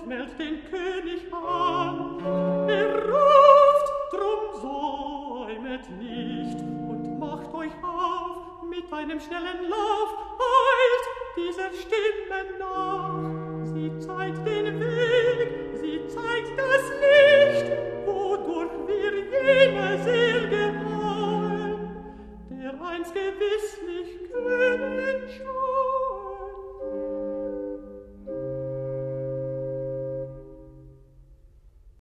und meldet den König an. Er ruft, drum säumet nicht und macht euch auf mit einem schnellen Lauf, eilt dieser Stimme nach. Sie zeigt den Weg, sie zeigt das Licht, wodurch wir jene Seele haben, der einst gewisslich können.